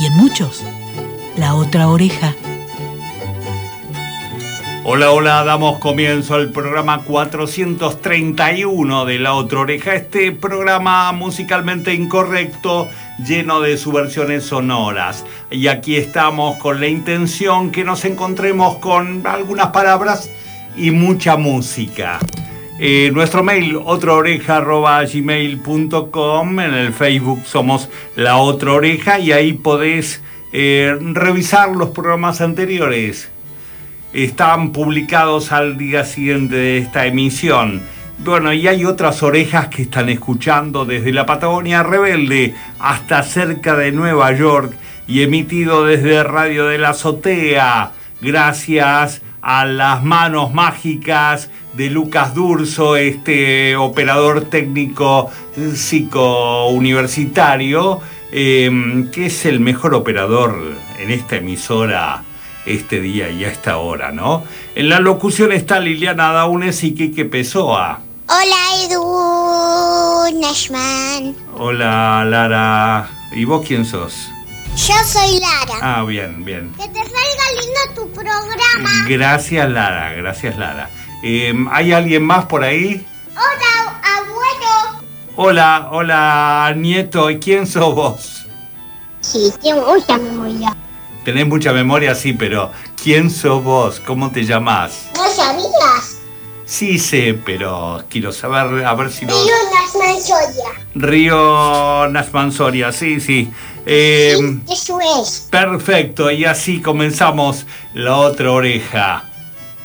y en muchos la otra oreja. Hola, hola, damos comienzo al programa 431 de La Otra Oreja, este programa musicalmente incorrecto, lleno de subversiones sonoras. Y aquí estamos con la intención que nos encontremos con algunas palabras y mucha música. Eh, nuestro mail, otraoreja.gmail.com, en el Facebook somos La Otra Oreja y ahí podés eh, revisar los programas anteriores. Están publicados al día siguiente de esta emisión. Bueno, y hay otras orejas que están escuchando desde la Patagonia Rebelde hasta cerca de Nueva York y emitido desde Radio de la Azotea. Gracias a las manos mágicas de Lucas Durso, este operador técnico psico-universitario, em, que es el mejor operador en esta emisora este día y a esta hora, ¿no? En la locución está Liliana Daunes y Kike Pessoa. Hola Edu Nashman. Hola Lara. ¿Y vos quién sos? Yo soy Lara. Ah, bien, bien. Que te salga lindo tu programa. Gracias Lara, gracias Lara. Em, ¿Hay alguien más por ahí? Hola, abuelo. Hola, hola, nieto. ¿Y quién sos vos? Sí, tengo mucha memoria. Tenés mucha memoria, sí, pero ¿quién sos vos? ¿Cómo te llamás? ¿No sabías? Sí sé, pero quiero saber, a ver si lo... Río Nasmansoria. Río Nasmansoria, sí, sí. Em, sí, eso es. Perfecto, y así comenzamos la otra oreja.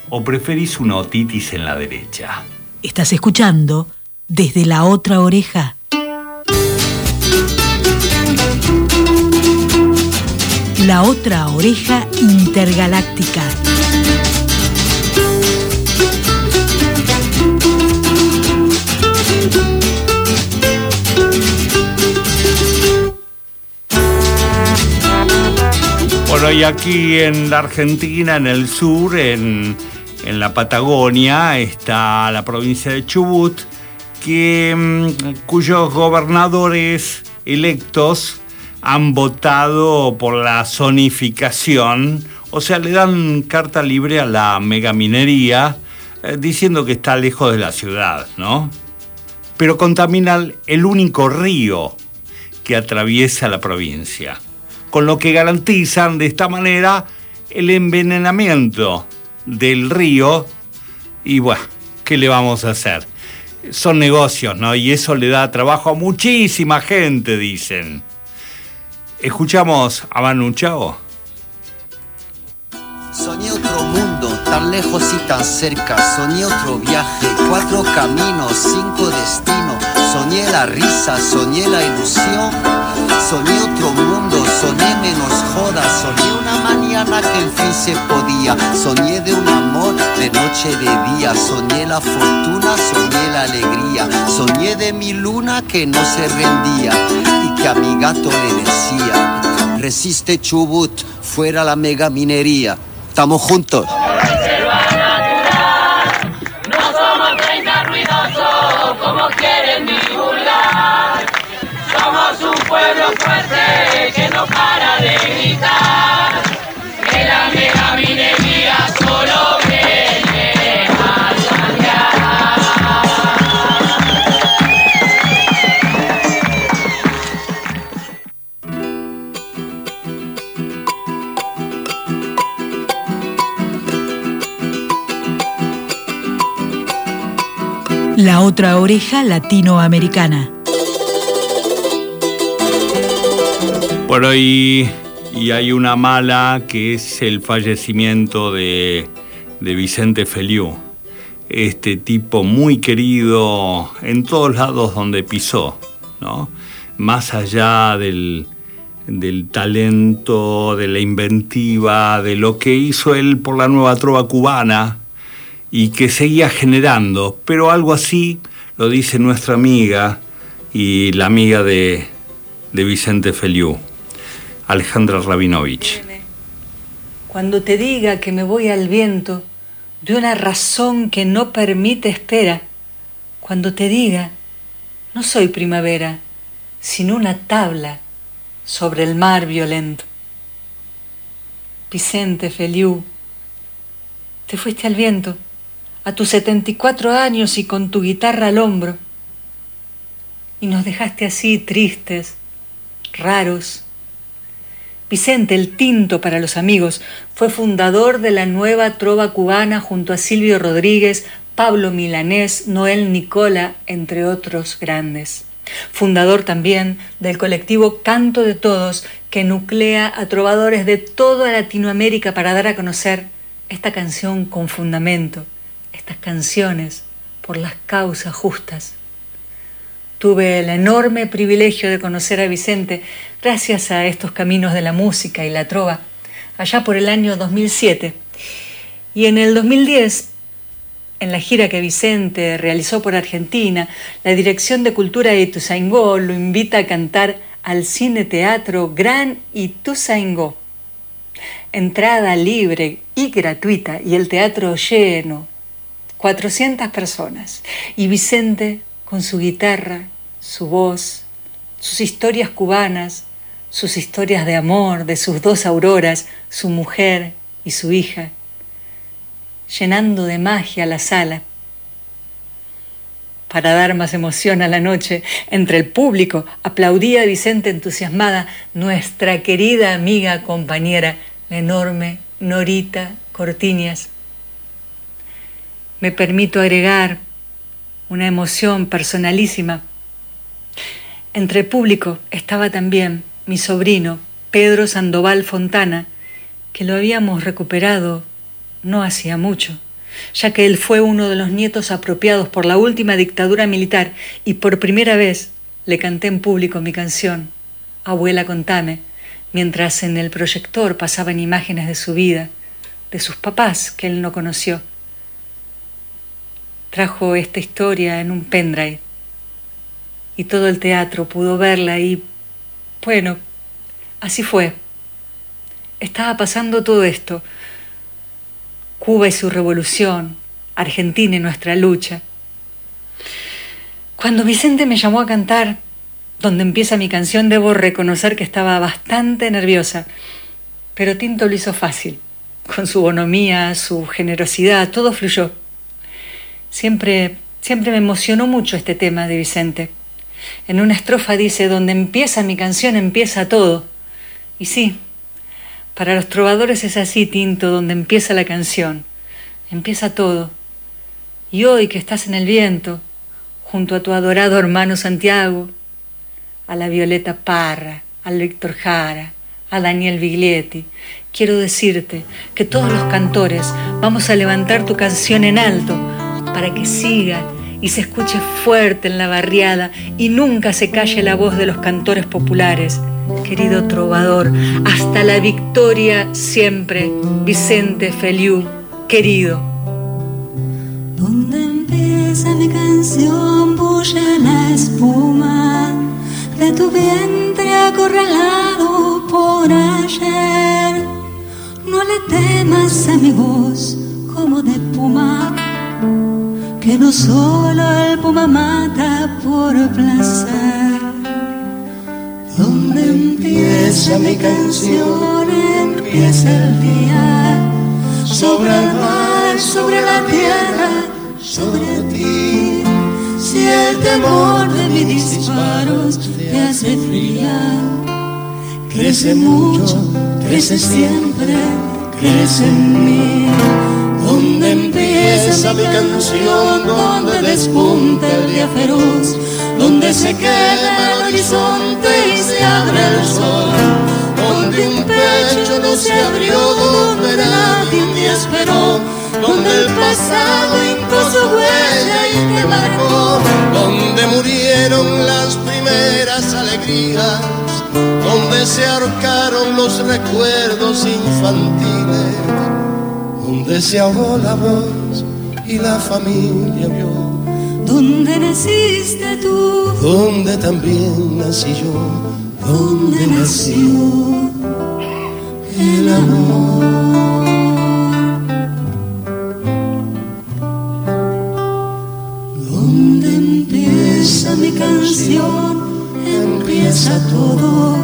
¿O preferís una otitis en la derecha? Estás escuchando desde la otra oreja. La otra oreja intergaláctica. Bueno, y aquí en la Argentina, en el sur, en, en la Patagonia, está la provincia de Chubut, que, mm, cuyos gobernadores electos han votado por la zonificación, o sea, le dan carta libre a la megaminería, eh, diciendo que está lejos de la ciudad, ¿no? Pero contaminan el único río que atraviesa la provincia, con lo que garantizan de esta manera el envenenamiento del río y bueno, ¿qué le vamos a hacer? Son negocios, ¿no? Y eso le da trabajo a muchísima gente, dicen. Escuchamos a Manu Chao. Soñé otro mundo, tan lejos y tan cerca. Soñé otro viaje, cuatro caminos, cinco destinos. Soñé la risa, soñé la ilusión. Soñé otro mundo, soñé menos jodas. Soñé una mañana que en fin se podía. Soñé de un amor de noche de día. Soñé la fortuna, soñé la alegría. Soñé de mi luna que no se rendía y que a mi gato le decía: Resiste Chubut, fuera la mega minería. Estamos juntos. Pueblo fuerte que no para de gritar. Que la mega minería solo viene a saquear. La otra oreja latinoamericana. Bueno, y, y hay una mala que es el fallecimiento de, de Vicente Feliu. Este tipo muy querido en todos lados donde pisó, ¿no? Más allá del, del talento, de la inventiva, de lo que hizo él por la nueva trova cubana y que seguía generando, pero algo así lo dice nuestra amiga y la amiga de, de Vicente Feliu, Alejandra Rabinovich. Cuando te diga que me voy al viento de una razón que no permite espera, cuando te diga, no soy primavera, sino una tabla sobre el mar violento. Vicente Feliu, te fuiste al viento a tus 74 años y con tu guitarra al hombro, y nos dejaste así tristes, raros. Vicente, el tinto para los amigos, fue fundador de la nueva trova cubana junto a Silvio Rodríguez, Pablo Milanés, Noel Nicola, entre otros grandes. Fundador también del colectivo Canto de Todos, que nuclea a trovadores de toda Latinoamérica para dar a conocer esta canción con fundamento, estas canciones por las causas justas. Tuve el enorme privilegio de conocer a Vicente gracias a estos caminos de la música y la trova, allá por el año 2007. Y en el 2010 en la gira que Vicente realizó por Argentina, la Dirección de Cultura de Ituzaingó lo invita a cantar al Cine Teatro Gran Ituzaingó. Entrada libre y gratuita y el teatro lleno. 400 personas. Y Vicente con su guitarra, su voz, sus historias cubanas, sus historias de amor, de sus dos auroras, su mujer y su hija llenando de magia la sala. Para dar más emoción a la noche, entre el público aplaudía Vicente entusiasmada nuestra querida amiga compañera, la enorme Norita Cortiñas. Me permito agregar una emoción personalísima. Entre público estaba también mi sobrino, Pedro Sandoval Fontana, que lo habíamos recuperado no hacía mucho, ya que él fue uno de los nietos apropiados por la última dictadura militar y por primera vez le canté en público mi canción, Abuela contame, mientras en el proyector pasaban imágenes de su vida, de sus papás que él no conoció. Trajo esta historia en un pendrive y todo el teatro pudo verla y, bueno, así fue. Estaba pasando todo esto, Cuba y su revolución, Argentina y nuestra lucha. Cuando Vicente me llamó a cantar, donde empieza mi canción, debo reconocer que estaba bastante nerviosa, pero Tinto lo hizo fácil. Con su bonomía, su generosidad, todo fluyó. Siempre, siempre me emocionó mucho este tema de Vicente. En una estrofa dice, donde empieza mi canción empieza todo. Y sí, para los trovadores es así, Tinto, donde empieza la canción, empieza todo. Y hoy que estás en el viento, junto a tu adorado hermano Santiago, a la Violeta Parra, al Víctor Jara, a Daniel Biglietti, quiero decirte que todos los cantores vamos a levantar tu canción en alto para que siga y se escuche fuerte en la barriada y nunca se calle la voz de los cantores populares querido trovador, hasta la victoria siempre, Vicente Feliu, querido. Donde empieza mi canción, bulle la espuma de tu vientre acorralado por ayer. No le temas a mi voz como de puma, que no solo el puma mata por placer donde empieza mi canción, empieza el día. Sobre el mar, sobre la tierra, sobre ti. Si el temor de mis disparos te hace fría, crece mucho, crece siempre, crece en mí. Donde empieza mi canción, donde despunta el día feroz donde se quema el horizonte y se abre el sol, donde un pecho no se abrió, donde nadie me esperó, donde el pasado hincó su huella y te marcó, donde murieron las primeras alegrías, donde se ahorcaron los recuerdos infantiles, donde se ahogó la voz y la familia vio, donde naciste tú, donde también nací yo, donde nació el amor. Donde empieza mi canción, empieza todo.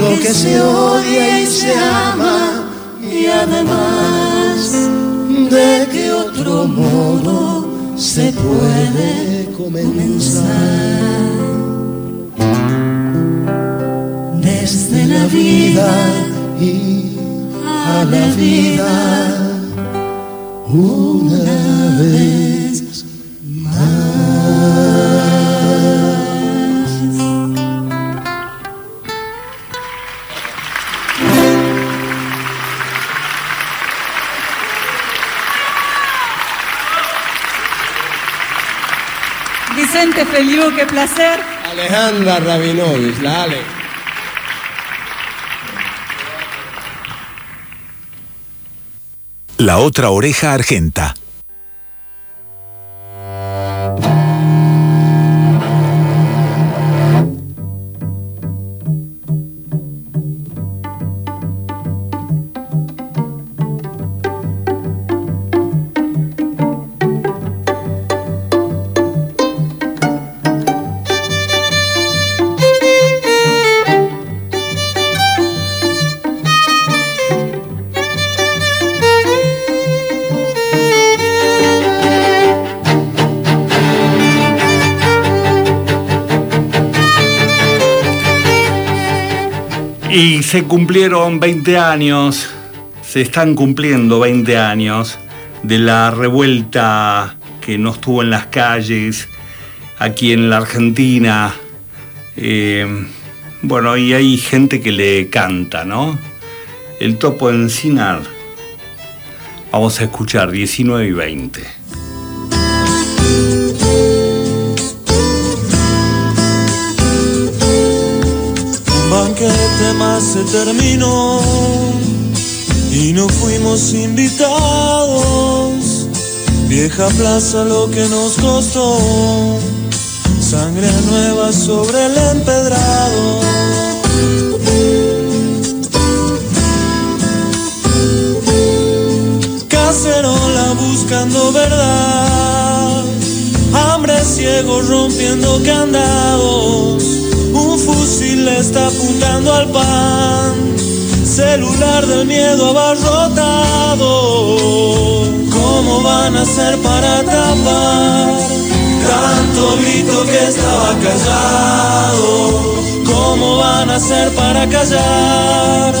Lo que se odia y se ama, y además de que otro modo se puede comenzar. Desde la vida y a la vida una vez Feliu, qué placer. Alejandra Rabinovich, la Ale. La otra oreja argenta. Y se cumplieron 20 años, se están cumpliendo 20 años de la revuelta que nos tuvo en las calles aquí en la Argentina. Eh, bueno, y hay gente que le canta, ¿no? El topo encinar. Vamos a escuchar 19 y 20. Más se terminó y no fuimos invitados. Vieja plaza lo que nos costó, sangre nueva sobre el empedrado. Cacerola buscando verdad, hambre ciego rompiendo candados. Fusil está apuntando al pan, celular del miedo abarrotado. ¿Cómo van a hacer para tapar tanto grito que estaba callado? ¿Cómo van a hacer para callar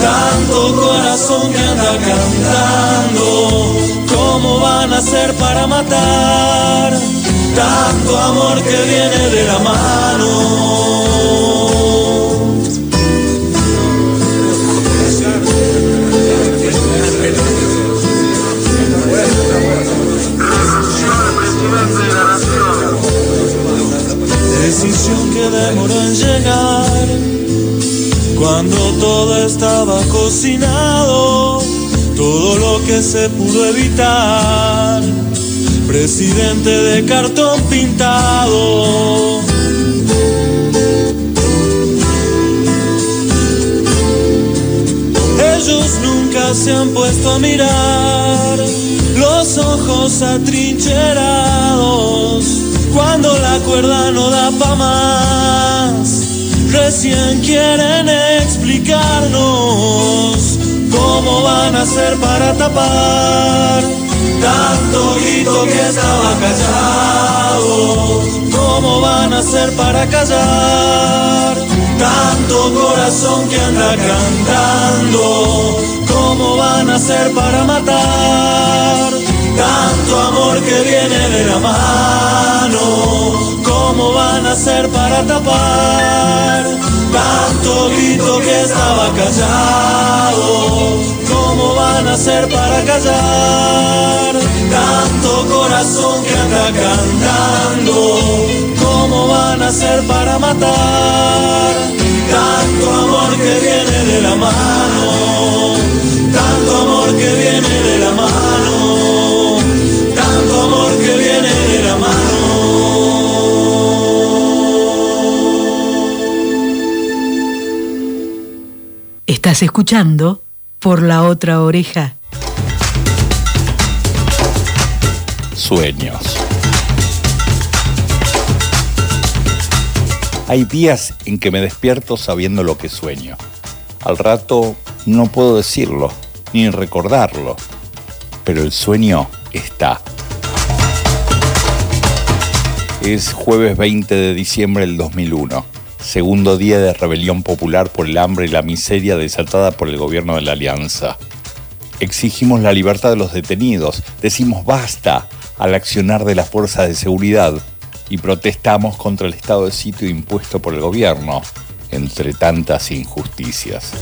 tanto corazón que anda cantando? ¿Cómo van a hacer para matar tanto amor que viene de la mano? Decisión que demoró en llegar cuando todo estaba cocinado, todo lo que se pudo evitar. Presidente de cartón pintado. Ellos nunca se han puesto a mirar los ojos atrincherados cuando la cuerda no da pa' más. Recién quieren explicarnos cómo van a hacer para tapar tanto grito que estaba callado. ¿Cómo van a hacer para callar tanto corazón que anda cantando? ¿Cómo van a hacer para matar tanto amor que viene de la mano? ¿Cómo van a hacer para tapar tanto grito que estaba callado? ¿Cómo van a hacer para callar tanto corazón que anda cantando? ¿Cómo van a hacer para matar tanto amor que viene de la mano, tanto amor que viene de la mano, Estás escuchando por la otra oreja. Sueños. Hay días en que me despierto sabiendo lo que sueño. Al rato no puedo decirlo, ni recordarlo, pero el sueño está. Es jueves 20 de diciembre del 2001, segundo día de rebelión popular por el hambre y la miseria desatada por el gobierno de la Alianza. Exigimos la libertad de los detenidos, decimos basta al accionar de las fuerzas de seguridad y protestamos contra el estado de sitio impuesto por el gobierno, entre tantas injusticias.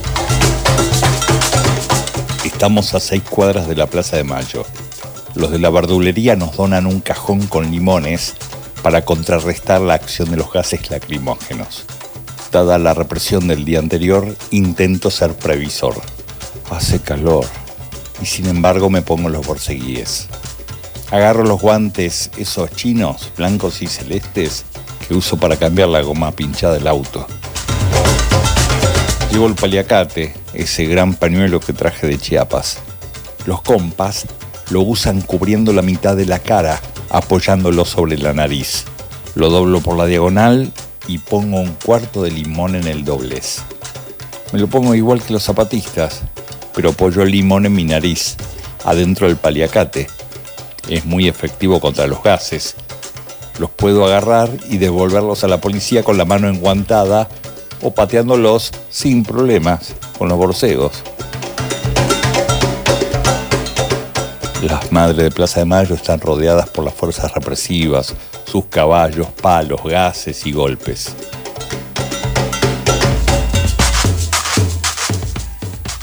Estamos a seis cuadras de la Plaza de Mayo. Los de la verdulería nos donan un cajón con limones para contrarrestar la acción de los gases lacrimógenos. Dada la represión del día anterior, intento ser previsor. Hace calor y sin embargo me pongo los borceguíes. Agarro los guantes, esos chinos, blancos y celestes, que uso para cambiar la goma pinchada del auto. Llevo el paliacate, ese gran pañuelo que traje de Chiapas. Los compas lo usan cubriendo la mitad de la cara, apoyándolo sobre la nariz. Lo doblo por la diagonal y pongo un cuarto de limón en el doblez. Me lo pongo igual que los zapatistas, pero apoyo el limón en mi nariz, adentro del paliacate es muy efectivo contra los gases. Los puedo agarrar y devolverlos a la policía con la mano enguantada o pateándolos sin problemas con los borcegos. Las madres de Plaza de Mayo están rodeadas por las fuerzas represivas, sus caballos, palos, gases y golpes.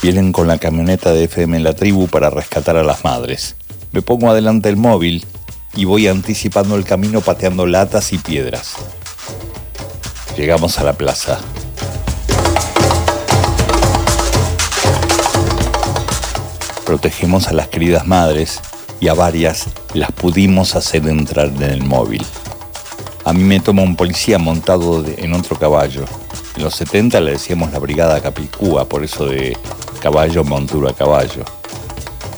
Vienen con la camioneta de FM en la tribu para rescatar a las madres. Me pongo adelante el móvil y voy anticipando el camino pateando latas y piedras. Llegamos a la plaza. Protegemos a las queridas madres y a varias las pudimos hacer entrar en el móvil. A mí me toma un policía montado en otro caballo. En los 70 le decíamos la brigada Capicúa, por eso de caballo, montura, caballo.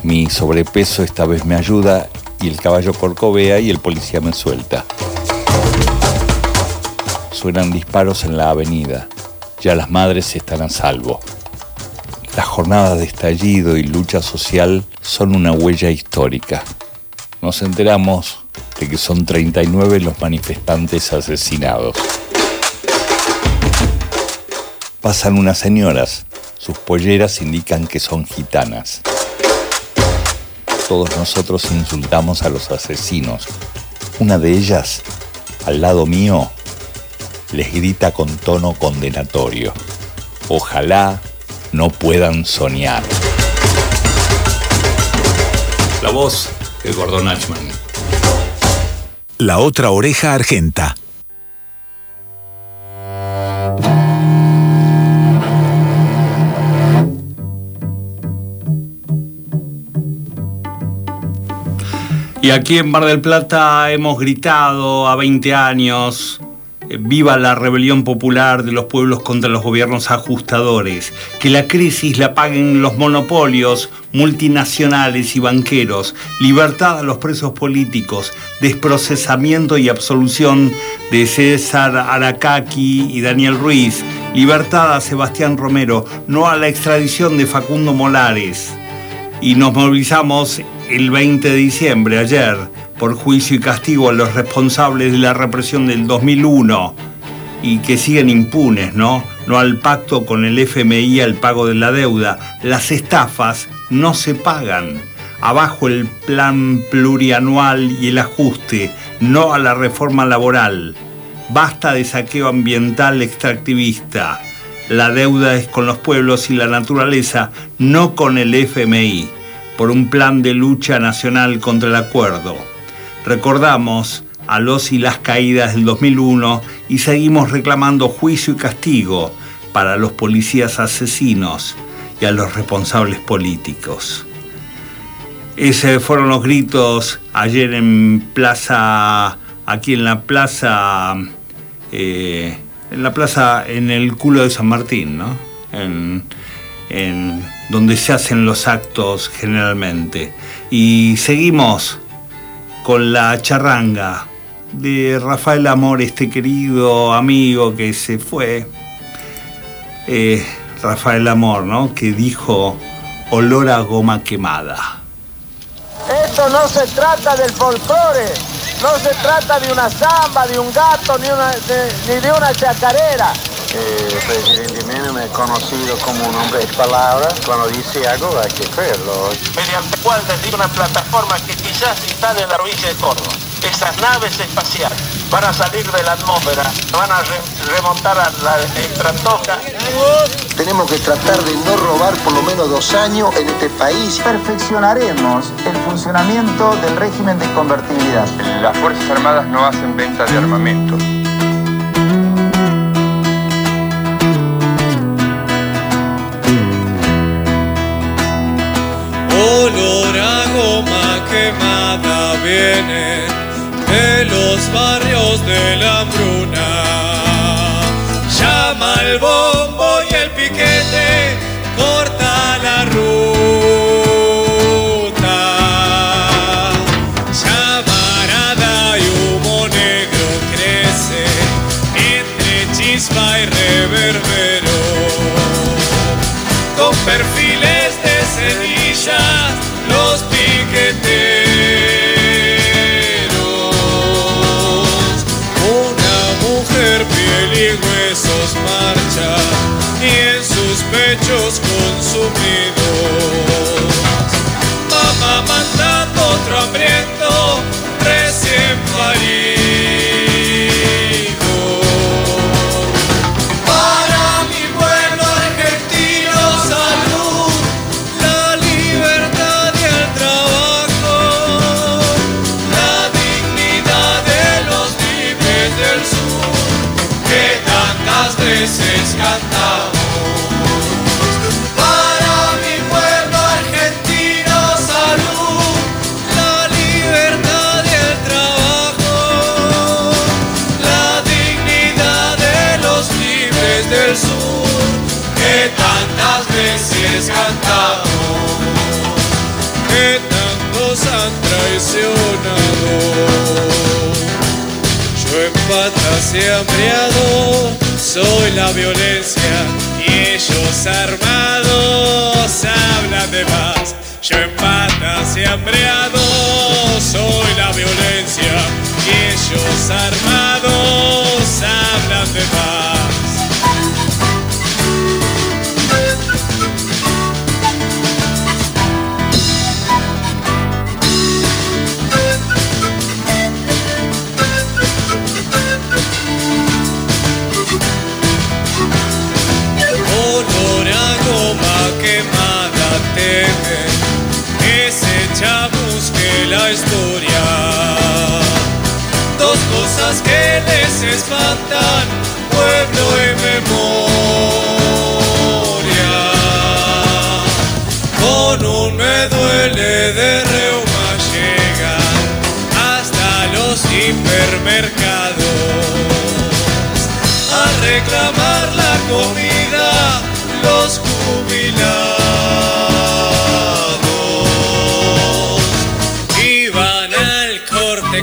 Mi sobrepeso esta vez me ayuda y el caballo corcovea y el policía me suelta. Suenan disparos en la avenida. Ya las madres están a salvo. Las jornadas de estallido y lucha social son una huella histórica. Nos enteramos de que son 39 los manifestantes asesinados. Pasan unas señoras. Sus polleras indican que son gitanas todos nosotros insultamos a los asesinos. Una de ellas, al lado mío, les grita con tono condenatorio. Ojalá no puedan soñar. La voz de Gordon Ashman. La otra oreja argenta. Y aquí en Mar del Plata hemos gritado a 20 años, viva la rebelión popular de los pueblos contra los gobiernos ajustadores, que la crisis la paguen los monopolios multinacionales y banqueros, libertad a los presos políticos, desprocesamiento y absolución de César Aracaki y Daniel Ruiz, libertad a Sebastián Romero, no a la extradición de Facundo Molares. Y nos movilizamos el 20 de diciembre, ayer, por juicio y castigo a los responsables de la represión del 2001 y que siguen impunes, ¿no? No al pacto con el FMI al pago de la deuda. Las estafas no se pagan. Abajo el plan plurianual y el ajuste, no a la reforma laboral. Basta de saqueo ambiental extractivista. La deuda es con los pueblos y la naturaleza, no con el FMI por un plan de lucha nacional contra el acuerdo. Recordamos a los y las caídas del 2001 y seguimos reclamando juicio y castigo. para los policías asesinos y a los responsables políticos. Esos fueron los gritos ayer en plaza, aquí en la plaza, eh, en la plaza, en el culo de San Martín, ¿no? En, donde se hacen los actos generalmente. Y seguimos con la charranga de Rafael Amor, este querido amigo que se fue. Eh, Rafael Amor, ¿no? Que dijo olor a goma quemada. Esto no se trata del folclore, no se trata de una samba, de un gato, ni, una, de, ni de una chacarera. El presidente Menem es conocido como un hombre de palabras. Cuando dice algo hay que creerlo. Mediante cual desde una plataforma que quizás instale en la orilla de Córdoba. Esas naves espaciales van a salir de la atmósfera, van a re- remontar a la estratosfera. Tenemos que tratar de no robar por lo menos dos años en este país. Perfeccionaremos el funcionamiento del régimen de convertibilidad. Las Fuerzas Armadas no hacen venta de armamento. Quemada viene de los barrios de la hambruna. Llama el sus pechos consumidos. Del sur, que tantas veces cantamos, que tantos han traicionado. Yo en patas y hambriado soy la violencia y ellos armados hablan de paz. Yo en patas y hambriado soy la violencia y ellos armados hablan de paz.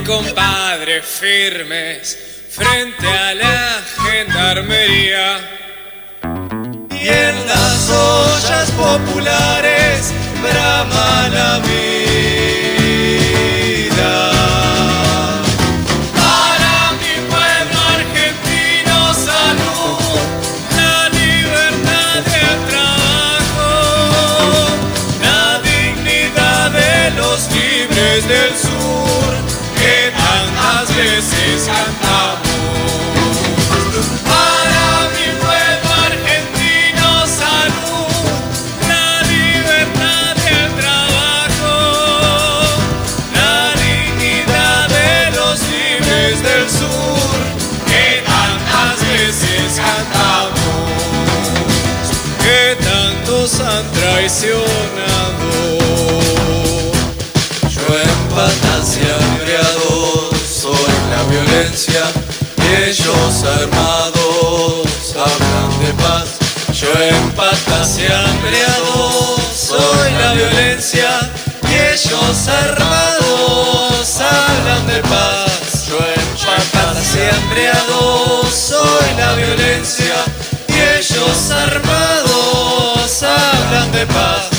Compadre, firmes frente a la gendarmería. Y en las ollas populares brama la vida. veces cantamos. Para mi pueblo argentino salud, la libertad del trabajo, la dignidad de los libres del sur, que tantas veces cantamos, que tantos han traicionado. Y ellos armados hablan de paz. Yo en patas y hambriado soy la violencia y ellos armados hablan de paz. Yo en patas y hambriado soy la violencia y ellos armados hablan de paz.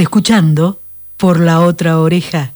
Escuchando por la otra oreja.